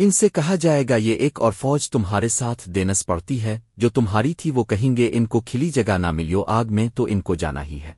ان سے کہا جائے گا، یہ ایک اور فوج تمہارے ساتھ دینس پڑتی ہے، جو تمہاری تھی، وہ کہیں گے، ان کو کھلی جگہ نہ ملیو آگ میں، تو ان کو جانا ہی ہے۔